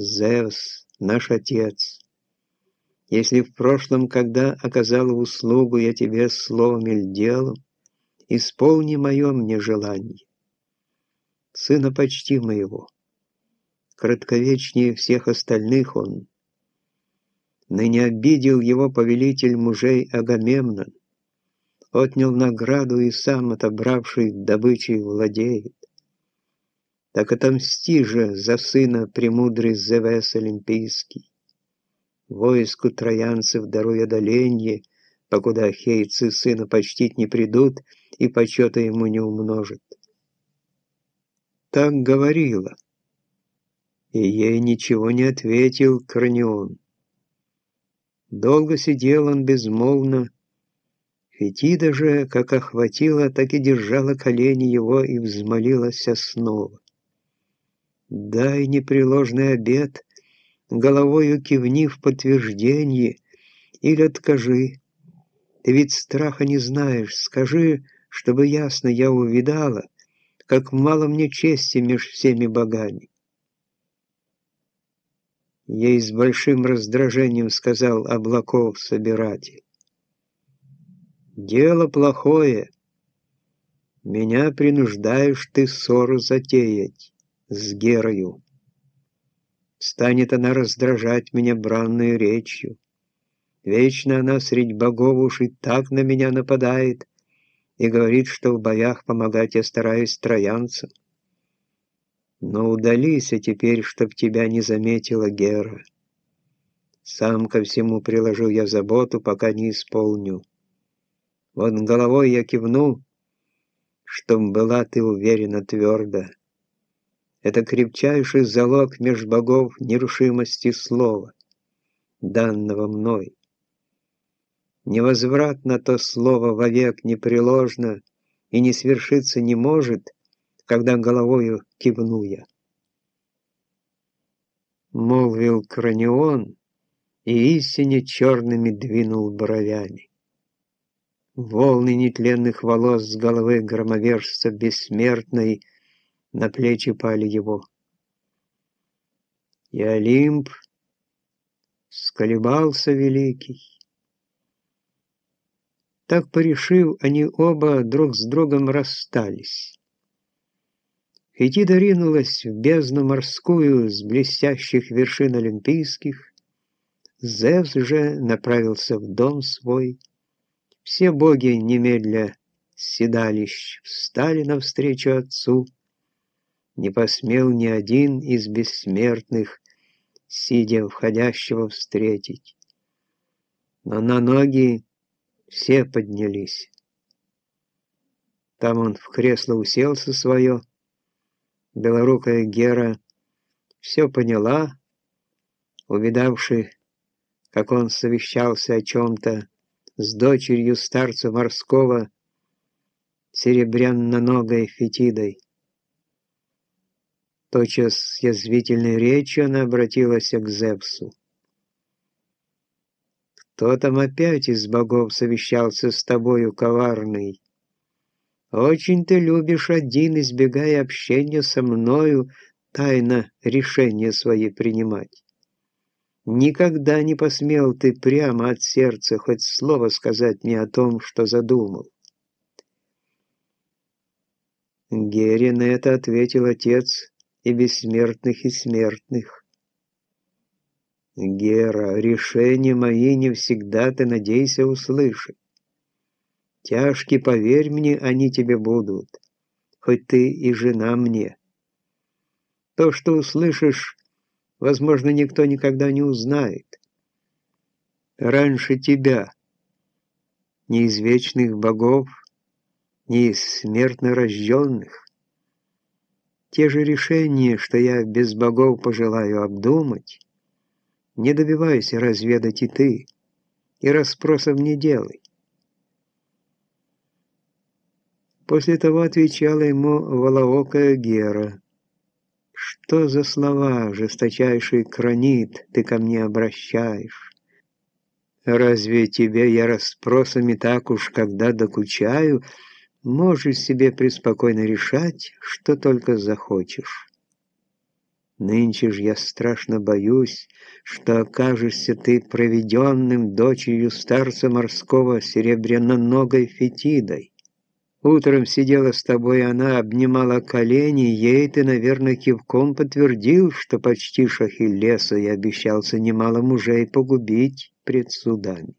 Зевс, наш отец, если в прошлом, когда оказала услугу я тебе словом или делом, исполни мое мне желание. Сына почти моего, кратковечнее всех остальных он, ныне обидел его повелитель мужей Агамемнон, отнял награду и сам, отобравший добычей, владеет. Так отомсти же за сына премудрый Зевес Олимпийский. Войску троянцев даруя доленье, покуда ахейцы сына почтить не придут и почета ему не умножат. Так говорила, и ей ничего не ответил Кранион. Долго сидел он безмолвно, Фетида же, как охватила, так и держала колени его и взмолилась снова. «Дай непреложный обет, головою кивни в подтверждение, или откажи. Ты ведь страха не знаешь, скажи, чтобы ясно я увидала, как мало мне чести меж всеми богами». Ей с большим раздражением сказал облаков собиратель. Дело плохое. Меня принуждаешь ты ссору затеять с Герою. Станет она раздражать меня бранную речью. Вечно она средь богов уж и так на меня нападает и говорит, что в боях помогать я стараюсь троянцам. Но удались, а теперь, чтоб тебя не заметила Гера. Сам ко всему приложу я заботу, пока не исполню. Вот головой я кивну, чтоб была ты уверена твердо. Это крепчайший залог меж богов нерушимости слова, данного мной. Невозвратно то слово вовек непреложно и не свершиться не может, когда головою кивну я. Молвил Кранион, и истине черными двинул бровями. Волны нетленных волос с головы громовержца бессмертной на плечи пали его. И Олимп сколебался великий. Так порешив, они оба друг с другом расстались. Фетида ринулась в бездну морскую с блестящих вершин олимпийских, Зевс же направился в дом свой, все боги немедля седалищ встали навстречу Отцу. Не посмел ни один из бессмертных, сидя входящего, встретить. Но на ноги все поднялись. Там он в кресло уселся свое. Белорукая Гера все поняла, увидавши, как он совещался о чем-то, с дочерью старца морского, серебряно-ногой Фетидой. Тотчас с язвительной речью она обратилась к Зевсу. «Кто там опять из богов совещался с тобою, коварный? Очень ты любишь один, избегая общения со мною, тайно решения свои принимать. Никогда не посмел ты прямо от сердца хоть слово сказать мне о том, что задумал. Гере на это ответил отец и бессмертных, и смертных. Гера, решения мои не всегда ты, надейся, услышать. Тяжки, поверь мне, они тебе будут, хоть ты и жена мне. То, что услышишь, возможно, никто никогда не узнает. Раньше тебя, ни из вечных богов, ни из смертно рожденных. Те же решения, что я без богов пожелаю обдумать, не добивайся разведать и ты, и расспросов не делай. После того отвечала ему волоокая Гера. Что за слова, жесточайший кранит, ты ко мне обращаешь? Разве тебе я расспросами так уж, когда докучаю, можешь себе преспокойно решать, что только захочешь? Нынче ж я страшно боюсь, что окажешься ты проведенным дочерью старца морского серебряноногой Фетидой. Утром сидела с тобой она, обнимала колени, ей ты, наверное, кивком подтвердил, что почти Ахиллеса и обещался немало мужей погубить пред судами.